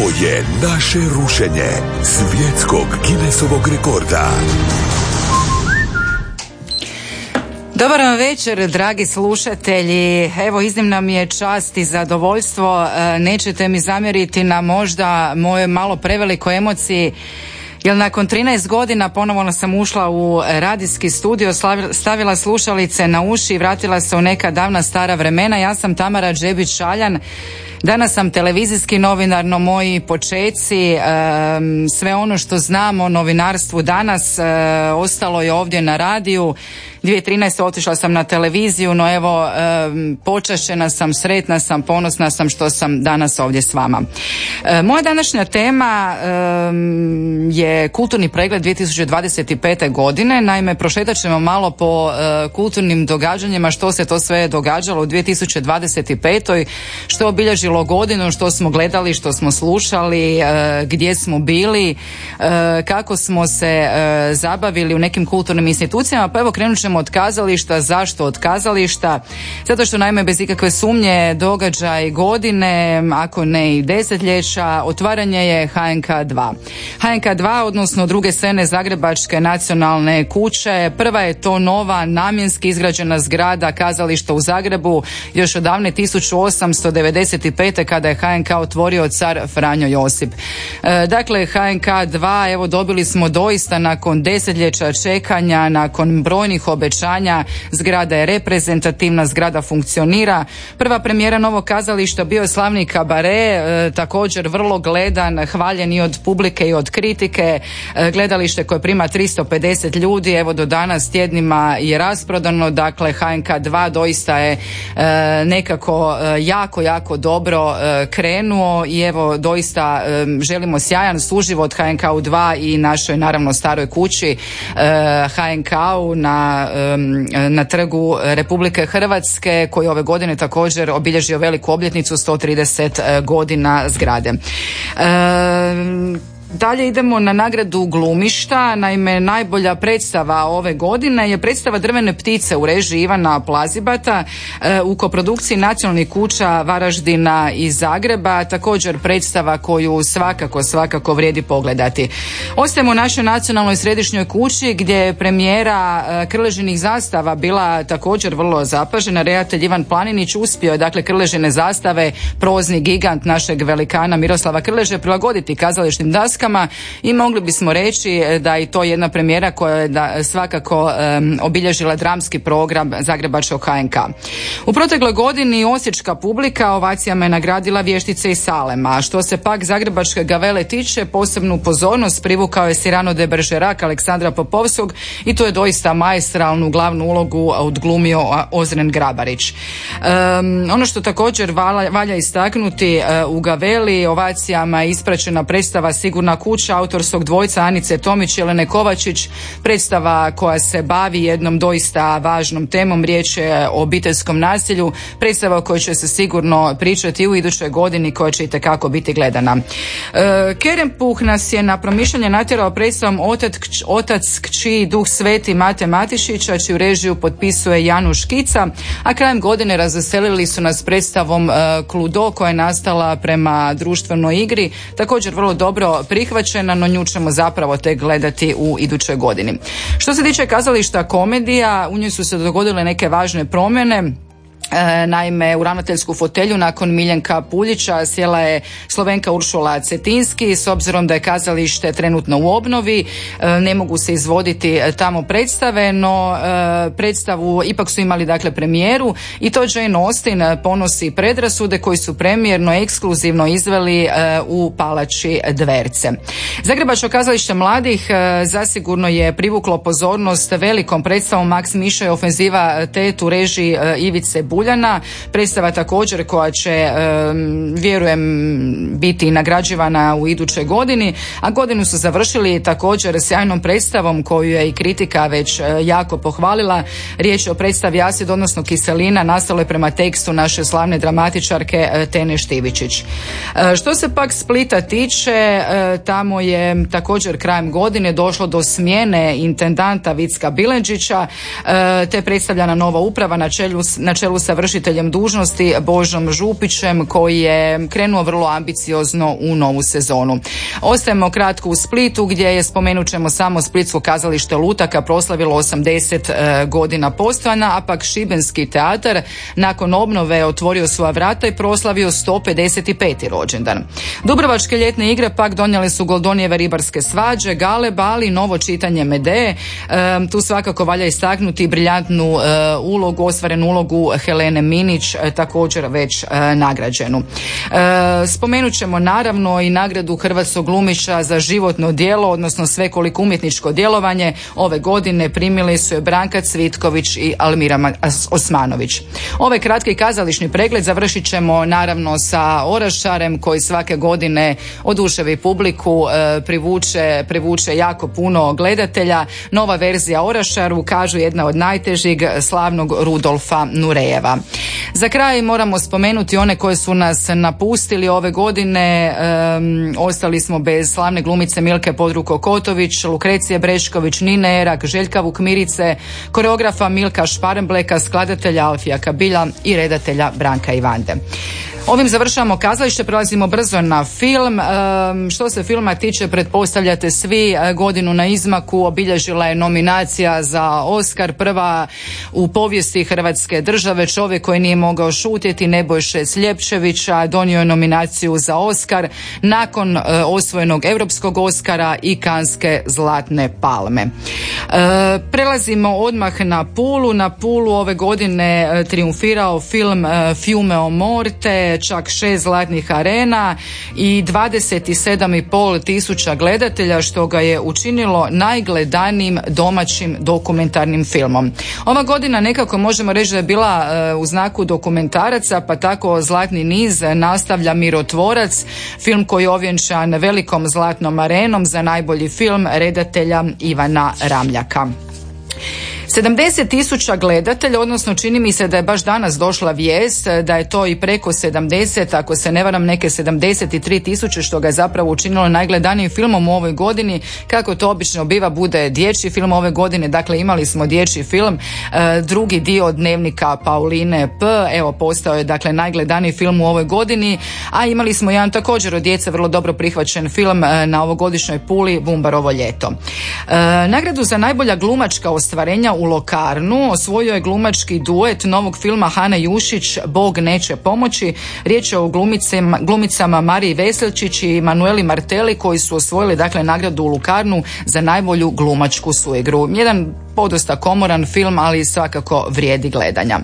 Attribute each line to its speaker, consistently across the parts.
Speaker 1: Ovo je naše rušenje svjetskog Guinnessovog rekorda.
Speaker 2: Dobar vam večer, dragi slušatelji. Evo, iznimna mi je čast i zadovoljstvo. E, nećete mi zamjeriti na možda moje malo prevelikoj emociji jer nakon 13 godina ponovno sam ušla u radijski studio, stavila slušalice na uši i vratila se u neka davna stara vremena. Ja sam Tamara Džebić Šaljan. Danas sam televizijski novinar, no moji počeci, sve ono što znam o novinarstvu danas e, ostalo je ovdje na radiju 2013. otišla sam na televiziju, no evo počašena sam, sretna sam, ponosna sam što sam danas ovdje s vama. E, moja današnja tema je kulturni pregled 2025. godine. Naime, prošetat ćemo malo po e, kulturnim događanjima što se to sve događalo u 2025. što je obilježilo godinu, što smo gledali, što smo slušali, e, gdje smo bili, kako smo se zabavili u nekim kulturnim institucijama. Pa evo krenut ćemo od kazališta. Zašto od kazališta? Zato što naime bez ikakve sumnje događaj godine, ako ne i desetljeća, otvaranje je HNK 2. HNK 2, odnosno druge scene Zagrebačke nacionalne kuće. Prva je to nova namjenski izgrađena zgrada kazališta u Zagrebu još odavne 1895. kada je HNK otvorio car Franjo Josip. E, dakle, HNK 2, evo dobili smo doista nakon desetljeća čekanja, nakon brojnih obećanja. Zgrada je reprezentativna, zgrada funkcionira. Prva premijera novog kazališta bio je slavni kabare, e, također vrlo gledan, hvaljen i od publike i od kritike. E, gledalište koje prima 350 ljudi, evo do danas tjednima je rasprodano, dakle HNK 2 doista je e, nekako jako, jako dobro krenuo i evo doista želimo sjajan suživot HNK u 2 i našoj naravno staroj kući HNK-u na na trgu Republike Hrvatske koji ove godine također obilježio veliku obljetnicu 130 e, godina zgrade. Dalje idemo na nagradu glumišta, naime najbolja predstava ove godine je predstava Drvene ptice u režiji Ivana Plazibata e, u koprodukciji nacionalnih kuća Varaždina i Zagreba, također predstava koju svakako, svakako vrijedi pogledati. Ostajemo u našoj nacionalnoj središnjoj kući gdje je premijera e, Krležinih zastava bila također vrlo zapažena. Redatelj Ivan Planinić uspio je dakle Krležine zastave, prozni gigant našeg velikana Miroslava Krleže prilagoditi kazališnim daskama i mogli bismo reći e, da je to jedna premijera koja je da svakako obilježila dramski program Zagrebačkog HNK. U protekloj godini osječka publika ovacijama je nagradila vještice i Salema, a što se pak Zagrebačke gavele tiče, posebnu pozornost privukao je Sirano de Bergerac Aleksandra Popovskog i to je doista maestralnu glavnu ulogu odglumio Ozren Grabarić. ono što također valja, valja istaknuti e, u Gaveli ovacijama je ispraćena predstava Sigurna kuća autorskog dvojca Anice Tomić i Jelene Kovačić, predstava koja se bavi jednom doista važnom temom, riječ je o obiteljskom nasilju, predstava o kojoj će se sigurno pričati u idućoj godini koja će i tekako biti gledana. E, Kerempuh nas je na promišljanje natjerao predstavom Otac, otac kći Duh Sveti Mate Matišića, čiju režiju potpisuje Janu Škica, a krajem godine razveselili su nas predstavom e, Kludo koja je nastala prema društvenoj igri, također vrlo dobro prihvaćena, no nju ćemo zapravo tek gledati u idućoj godini. Što se tiče kazališta komedija, u njoj su se dogodile neke važne promjene. E, naime, u ravnateljsku fotelju nakon Miljenka Puljića sjela je Slovenka Uršula Cetinski s obzirom da je kazalište trenutno u obnovi, e, ne mogu se izvoditi tamo predstave, no e, predstavu ipak su imali dakle premijeru i to Jane Austen ponosi predrasude koji su premijerno ekskluzivno izveli u Palači Dverce. Zagrebačko kazalište mladih zasigurno je privuklo pozornost velikom predstavom Max Miša i ofenziva tetu režiji Ivice Bulj Uljana, predstava također koja će vjerujem biti nagrađivana u idućoj godini, a godinu su završili također sjajnom predstavom koju je i kritika već e, jako pohvalila. Riječ je o predstavi Asid, odnosno Kiselina, nastalo je prema tekstu naše slavne dramatičarke e, Tene Štivičić. E, što se pak Splita tiče, tamo je također krajem godine došlo do smjene intendanta Vicka Bilenđića, te predstavljana nova uprava na čelu, na čelu sa vršiteljem dužnosti Božom Župićem koji je krenuo vrlo ambiciozno u novu sezonu. Ostajemo kratko u Splitu gdje je spomenut ćemo samo Splitsko kazalište Lutaka proslavilo 80 e, godina postojana, a pak Šibenski teatar nakon obnove otvorio svoja vrata i proslavio 155. rođendan. Dubrovačke ljetne igre pak donijele su Goldonijeve ribarske svađe, gale, bali, novo čitanje Medeje. E, tu svakako valja istaknuti briljantnu e, ulogu, ostvarenu ulogu Helene Minić, također već nagrađenu. Spomenut ćemo naravno i nagradu Hrvatskog glumića za životno djelo, odnosno svekoliko umjetničko djelovanje. Ove godine primili su je Branka Cvitković i Almira Osmanović. Ovaj kratki kazališni pregled završit ćemo naravno sa Orašarem koji svake godine oduševi publiku, e, privuče, privuče jako puno gledatelja. Nova verzija Orašaru, kažu jedna od najtežih, slavnog Rudolfa Nurejeva. Za kraj moramo spomenuti one koje su nas napustili ove godine. ostali smo bez slavne glumice Milke Podruko Kotović, Lukrecije Brešković, Nine Erak, Željka Vukmirice, koreografa Milka Šparenbleka, skladatelja Alfija Kabilja i redatelja Branka Ivande. Ovim završavamo kazalište, prelazimo brzo na film. što se filma tiče, pretpostavljate svi e, godinu na izmaku, obilježila je nominacija za Oscar, prva u povijesti Hrvatske države, čovjek koji nije mogao šutjeti, Nebojše Sljepčevića, donio je nominaciju za Oscar nakon e, osvojenog Europskog Oscara i Kanske Zlatne palme. E, prelazimo odmah na Pulu. Na Pulu ove godine triumfirao film Fiume o Morte, čak šest zlatnih arena i 27,5 tisuća gledatelja što ga je učinilo najgledanijim domaćim dokumentarnim filmom. Ova godina nekako možemo reći da je bila e, u znaku dokumentaraca pa tako Zlatni niz nastavlja Mirotvorac, film koji je ovjenčan velikom zlatnom arenom za najbolji film redatelja Ivana Ramljaka. 70 tisuća gledatelja, odnosno čini mi se da je baš danas došla vijest da je to i preko 70, ako se ne varam neke 73 tisuće što ga je zapravo učinilo najgledanijim filmom u ovoj godini. Kako to obično biva, bude dječji film ove godine, dakle imali smo dječji film, e, drugi dio dnevnika Pauline P, evo postao je dakle najgledaniji film u ovoj godini, a imali smo jedan također od djece vrlo dobro prihvaćen film e, na ovogodišnjoj Puli Bumbarovo ljeto. Nagradu za najbolja glumačka ostvarenja u Lokarnu osvojio je glumački duet novog filma Hane Jušić Bog neće pomoći. Riječ je o glumicama, glumicama Mariji Veselčić i Manueli Marteli koji su osvojili dakle nagradu u Lukarnu za najbolju glumačku suigru. Jedan podosta komoran film, ali svakako vrijedi gledanja.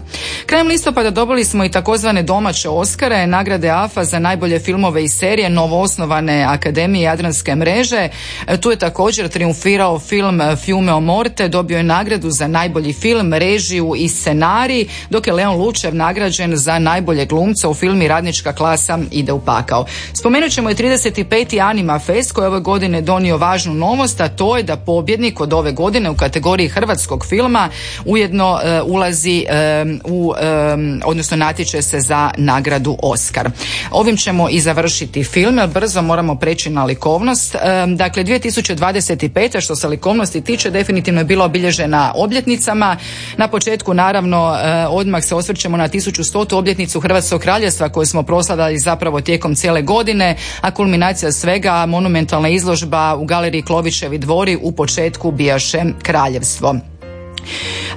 Speaker 2: Krajem listopada dobili smo i takozvane domaće Oskare, nagrade AFA za najbolje filmove i serije novoosnovane Akademije Jadranske mreže. E, tu je također triumfirao film Fiume o Morte, dobio je nagradu za najbolji film, režiju i scenarij, dok je Leon Lučev nagrađen za najbolje glumca u filmi Radnička klasa ide u pakao. Spomenut ćemo i 35. Anima Fest koji je ove godine donio važnu novost, a to je da pobjednik od ove godine u kategoriji hrvatskog filma ujedno e, ulazi e, u, e, odnosno natječe se za nagradu Oscar. Ovim ćemo i završiti film, jer brzo moramo preći na likovnost. Dakle, 2025. što se likovnosti tiče, definitivno je bila obilježena obljetnicama. Na početku, naravno, odmah se osvrćemo na 1100. obljetnicu Hrvatskog kraljevstva koju smo proslavljali zapravo tijekom cijele godine, a kulminacija svega monumentalna izložba u galeriji Klovićevi dvori u početku bijaše kraljevstvo.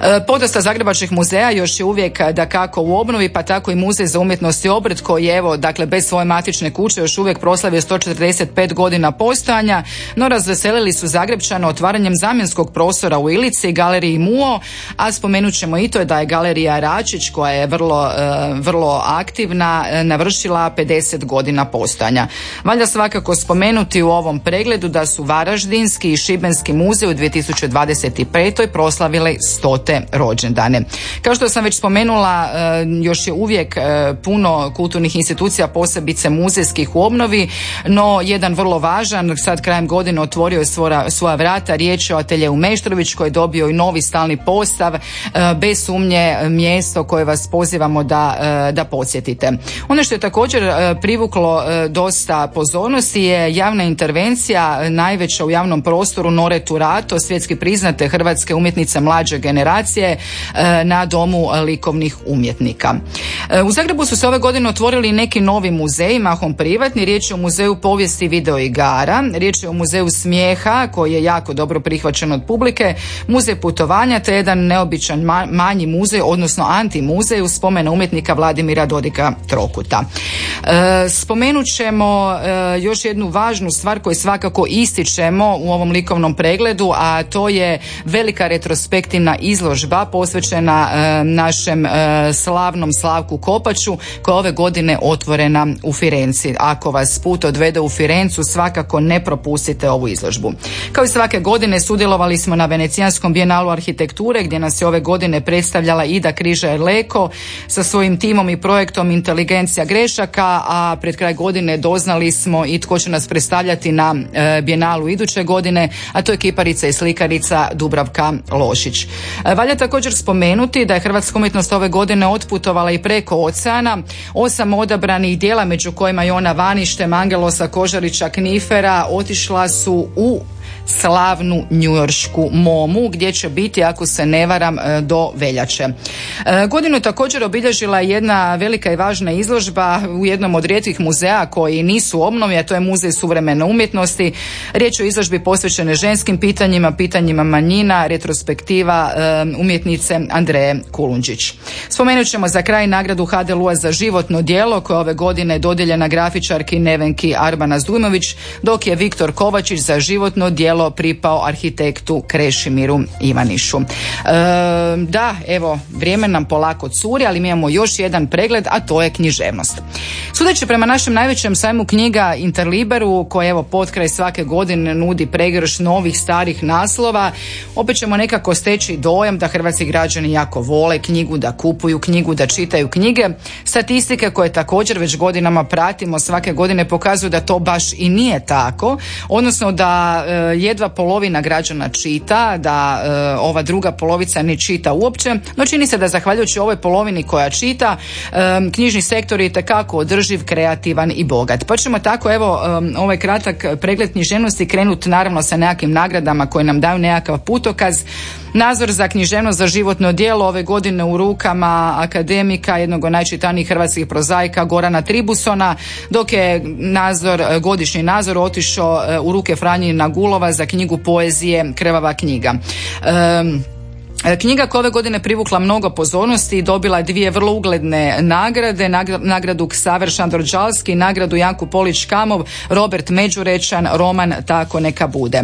Speaker 2: E, podosta zagrebačkih muzeja još je uvijek da kako u obnovi, pa tako i muzej za umjetnost i obrt koji evo, dakle, bez svoje matične kuće još uvijek proslavio 145 godina postojanja, no razveselili su Zagrebčano otvaranjem zamjenskog prostora u Ilici, galeriji Muo, a spomenut ćemo i to da je galerija Račić koja je vrlo, e, vrlo aktivna, e, navršila 50 godina postojanja. Valja svakako spomenuti u ovom pregledu da su Varaždinski i Šibenski muzej u 2025. stote rođendane. Kao što sam već spomenula, e, još je uvijek e, puno kulturnih institucija, posebice muzejskih u obnovi, no jedan vrlo važan, sad krajem godine otvorio je svoja, svoja vrata, riječ je o ateljevu Meštrović koji je dobio i novi stalni postav, e, bez sumnje mjesto koje vas pozivamo da, da podsjetite. Ono što je također privuklo dosta pozornosti je javna intervencija najveća u javnom prostoru Nore Turato, svjetski priznate hrvatske umjetnice mlađe mlađe generacije na domu likovnih umjetnika. U Zagrebu su se ove godine otvorili neki novi muzeji, mahom privatni. Riječ je o muzeju povijesti video igara, riječ je o muzeju smijeha koji je jako dobro prihvaćen od publike, muzej putovanja te jedan neobičan manji muzej, odnosno antimuzej u spomenu umjetnika Vladimira Dodika Trokuta. E, spomenut ćemo e, još jednu važnu stvar koju svakako ističemo u ovom likovnom pregledu, a to je velika retrospektivna izložba posvećena e, našem slavnom Slavku Kopaču koja ove godine otvorena u Firenci. Ako vas put odvede u Firencu, svakako ne propustite ovu izložbu. Kao i svake godine sudjelovali smo na Venecijanskom bijenalu arhitekture gdje nas je ove godine predstavljala Ida Križa Leko sa svojim timom i projektom Inteligencija grešaka, a pred kraj godine doznali smo i tko će nas predstavljati na e, bijenalu iduće godine, a to je kiparica i slikarica Dubravka Lošić. E, valja također spomenuti da je Hrvatska umjetnost ove godine otputovala i preko oceana. Osam odabranih dijela među kojima je ona Vanište, Mangelosa, Kožarića, Knifera otišla su u slavnu njujoršku momu gdje će biti ako se ne varam e, do veljače. E, godinu je također obilježila jedna velika i važna izložba u jednom od rijetkih muzeja koji nisu obnovi, a to je muzej suvremene umjetnosti. Riječ o izložbi posvećene ženskim pitanjima, pitanjima manjina, retrospektiva e, umjetnice Andreje Kulundžić. Spomenut ćemo za kraj nagradu HDLU-a za životno djelo koje ove godine dodijeljena grafičarki Nevenki Arbana Zdujmović, dok je Viktor Kovačić za životno djelo pripao arhitektu Krešimiru Ivanišu. E, da, evo, vrijeme nam polako curi, ali mi imamo još jedan pregled, a to je književnost. Sudeći prema našem najvećem sajmu knjiga Interliberu, koje evo potkraj svake godine nudi pregrš novih starih naslova, opet ćemo nekako steći dojam da hrvatski građani jako vole knjigu, da kupuju knjigu, da čitaju knjige. Statistike koje također već godinama pratimo svake godine pokazuju da to baš i nije tako, odnosno da e, jedva polovina građana čita, da e, ova druga polovica ne čita uopće, no čini se da zahvaljujući ovoj polovini koja čita, e, knjižni sektor je tekako održiv, kreativan i bogat. Pa ćemo tako evo e, ovaj kratak pregled književnosti krenuti naravno sa nekakvim nagradama koje nam daju nekakav putokaz. Nazor za književnost za životno djelo ove godine u rukama akademika, jednog od najčitanijih hrvatskih prozaika Gorana Tribusona, dok je nazor, godišnji nazor otišao u ruke Franjina Gulova za knjigu poezije Krvava knjiga. E, knjiga koja ove godine privukla mnogo pozornosti i dobila dvije vrlo ugledne nagrade, nagradu Ksaver Šandorđalski nagradu Janku Polić Kamov, Robert Međurečan, roman Tako neka bude.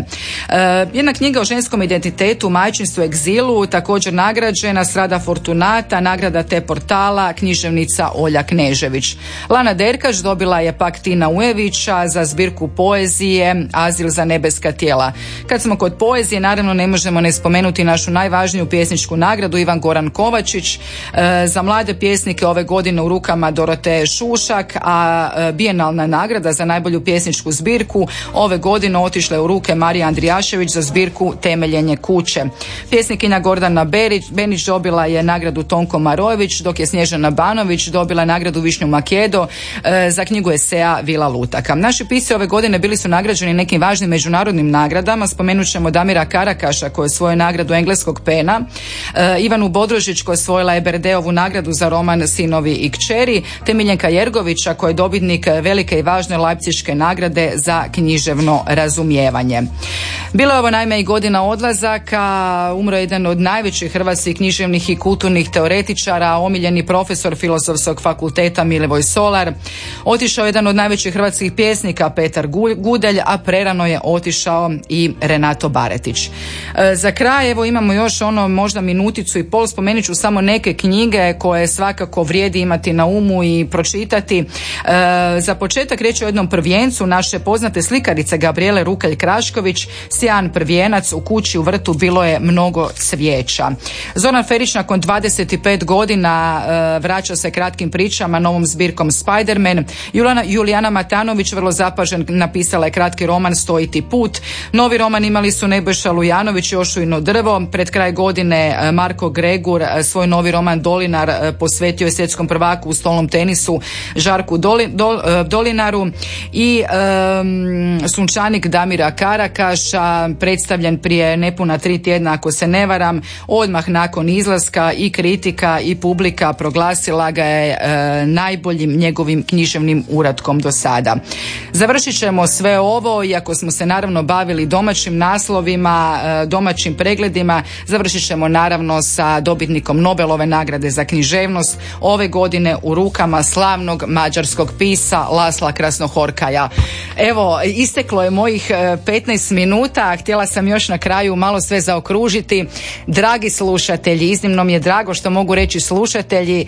Speaker 2: E, jedna knjiga o ženskom identitetu, majčinstvu, egzilu, također nagrađena, Srada Fortunata, nagrada te portala, književnica Olja Knežević. Lana Derkaš dobila je pak Tina Ujevića za zbirku poezije Azil za nebeska tijela. Kad smo kod poezije, naravno ne možemo ne spomenuti našu najvažniju pjesničku nagradu Ivan Goran Kovačić. E, za mlade pjesnike ove godine u rukama Dorote Šušak, a e, bijenalna nagrada za najbolju pjesničku zbirku ove godine otišla je u ruke Marija Andrijašević za zbirku Temeljenje kuće. Pjesnikinja Gordana Berić, Benić dobila je nagradu Tonko Marojević, dok je Snježana Banović dobila nagradu Višnju Makedo e, za knjigu eseja Vila Lutaka. Naši pisci ove godine bili su nagrađeni nekim važnim međunarodnim nagradama. Spomenut ćemo Damira Karakaša koji je svoju nagradu engleskog pena E, Ivanu Bodrožić koja je osvojila Eberdeovu nagradu za roman Sinovi i kćeri, te Miljenka Jergovića koji je dobitnik velike i važne Leipziške nagrade za književno razumijevanje. Bilo je ovo naime i godina odlazaka, umro je jedan od najvećih hrvatskih književnih i kulturnih teoretičara, omiljeni profesor filozofskog fakulteta Milevoj Solar. Otišao je jedan od najvećih hrvatskih pjesnika Petar Gudelj, a prerano je otišao i Renato Baretić. E, za kraj evo imamo još ono možda minuticu i pol spomenut ću samo neke knjige koje svakako vrijedi imati na umu i pročitati. E, za početak riječ o jednom prvijencu naše poznate slikarice Gabriele Rukelj Krašković, sjajan prvijenac u kući u vrtu bilo je mnogo cvijeća. Zoran Ferić nakon 25 godina e, vraća se kratkim pričama novom zbirkom Spider-Man. Julijana, Julijana Matanović vrlo zapažen napisala je kratki roman Stojiti put. Novi roman imali su Nebojša Lujanović i Ošujno drvo. Pred kraj godine godine Marko Gregur svoj novi roman Dolinar posvetio je svjetskom prvaku u stolnom tenisu Žarku Dolinaru i Sunčanik Damira Karakaša predstavljen prije nepuna tri tjedna ako se ne varam odmah nakon izlaska i kritika i publika proglasila ga je najboljim njegovim književnim uratkom do sada. Završit ćemo sve ovo, iako smo se naravno bavili domaćim naslovima, e, domaćim pregledima, završit ćemo naravno sa dobitnikom Nobelove nagrade za književnost ove godine u rukama slavnog mađarskog pisa Lasla Krasnohorkaja. Evo, isteklo je mojih 15 e, minuta, htjela sam još na kraju malo sve zaokružiti. Dragi slušatelji, iznimno mi je drago što mogu reći slušatelji, e,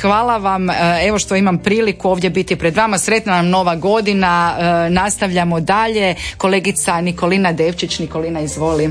Speaker 2: hvala vam, evo što imam priliku ovdje biti pred vama, sretna nam nova godina, nastavljamo dalje. Kolegica Nikolina Devčić, Nikolina izvoli.